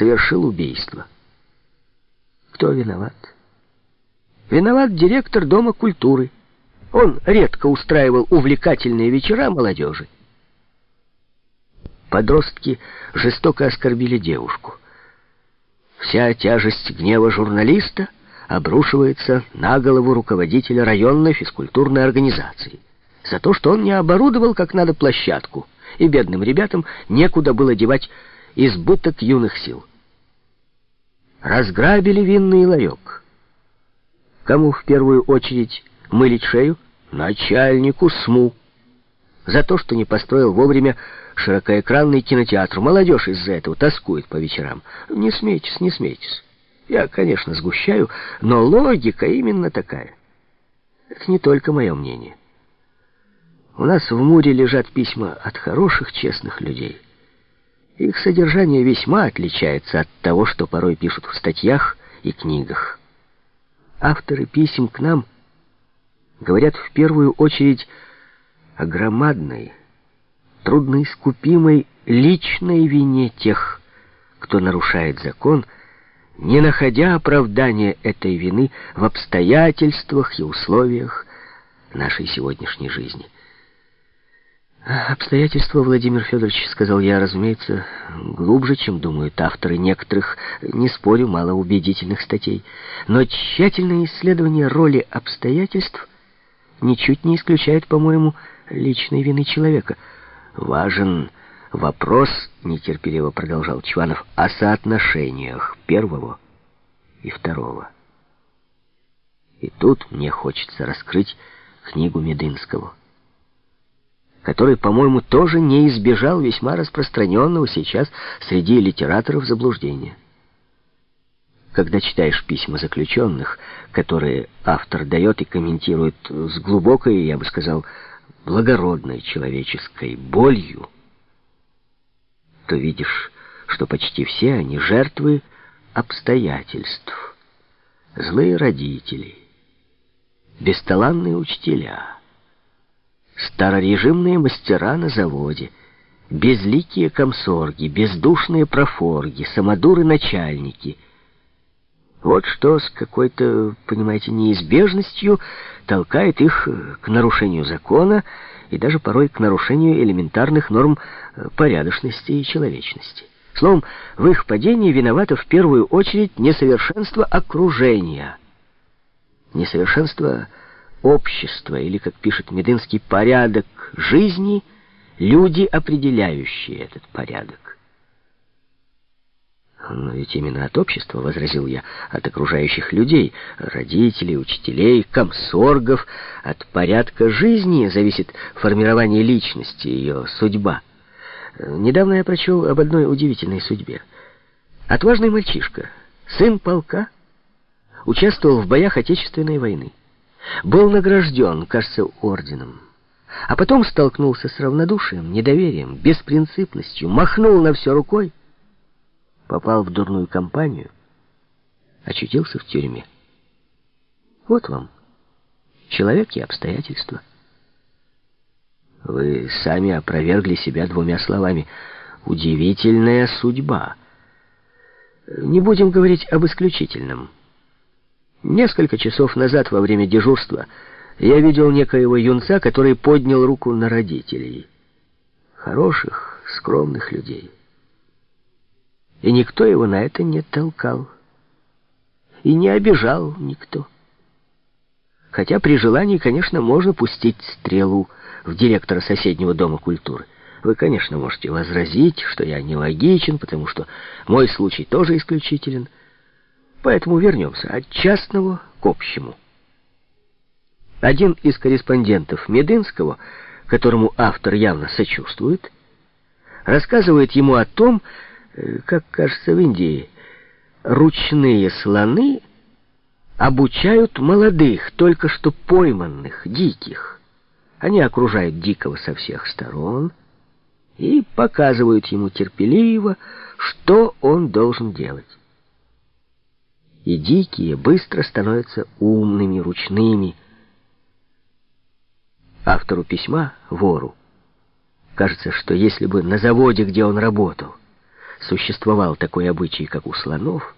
совершил убийство. Кто виноват? Виноват директор Дома культуры. Он редко устраивал увлекательные вечера молодежи. Подростки жестоко оскорбили девушку. Вся тяжесть гнева журналиста обрушивается на голову руководителя районной физкультурной организации за то, что он не оборудовал как надо площадку, и бедным ребятам некуда было девать избыток юных сил. Разграбили винный ларек. Кому в первую очередь мылить шею? Начальнику СМУ. За то, что не построил вовремя широкоэкранный кинотеатр. Молодежь из-за этого тоскует по вечерам. Не смейтесь, не смейтесь. Я, конечно, сгущаю, но логика именно такая. Это не только мое мнение. У нас в Муре лежат письма от хороших, честных людей. Их содержание весьма отличается от того, что порой пишут в статьях и книгах. Авторы писем к нам говорят в первую очередь о громадной, трудноискупимой личной вине тех, кто нарушает закон, не находя оправдания этой вины в обстоятельствах и условиях нашей сегодняшней жизни. Обстоятельства, Владимир Федорович, сказал я, разумеется, глубже, чем думают авторы некоторых, не спорю, малоубедительных статей. Но тщательное исследование роли обстоятельств ничуть не исключает, по-моему, личной вины человека — Важен вопрос, нетерпеливо продолжал Чванов, о соотношениях первого и второго. И тут мне хочется раскрыть книгу Медынского, который, по-моему, тоже не избежал весьма распространенного сейчас среди литераторов заблуждения. Когда читаешь письма заключенных, которые автор дает и комментирует с глубокой, я бы сказал, благородной человеческой болью, то видишь, что почти все они жертвы обстоятельств, злые родители, бесталанные учителя, старорежимные мастера на заводе, безликие комсорги, бездушные профорги, самодуры-начальники — вот что с какой-то, понимаете, неизбежностью толкает их к нарушению закона и даже порой к нарушению элементарных норм э, порядочности и человечности. Словом, в их падении виновато в первую очередь несовершенство окружения, несовершенство общества, или, как пишет Мединский, порядок жизни, люди, определяющие этот порядок. Но ведь именно от общества, возразил я, от окружающих людей, родителей, учителей, комсоргов, от порядка жизни зависит формирование личности, ее судьба. Недавно я прочел об одной удивительной судьбе. Отважный мальчишка, сын полка, участвовал в боях Отечественной войны. Был награжден, кажется, орденом. А потом столкнулся с равнодушием, недоверием, беспринципностью, махнул на все рукой, попал в дурную компанию, очутился в тюрьме. Вот вам человек и обстоятельства. Вы сами опровергли себя двумя словами. Удивительная судьба. Не будем говорить об исключительном. Несколько часов назад во время дежурства я видел некоего юнца, который поднял руку на родителей. Хороших, скромных людей и никто его на это не толкал. И не обижал никто. Хотя при желании, конечно, можно пустить стрелу в директора соседнего дома культуры. Вы, конечно, можете возразить, что я нелогичен, потому что мой случай тоже исключителен. Поэтому вернемся от частного к общему. Один из корреспондентов Медынского, которому автор явно сочувствует, рассказывает ему о том, Э, как кажется в Индии, ручные слоны обучают молодых, только что пойманных, диких. Они окружают дикого со всех сторон и показывают ему терпеливо, что он должен делать. И дикие быстро становятся умными, ручными. Автору письма, вору, кажется, что если бы на заводе, где он работал, существовал такой обычай, как у слонов,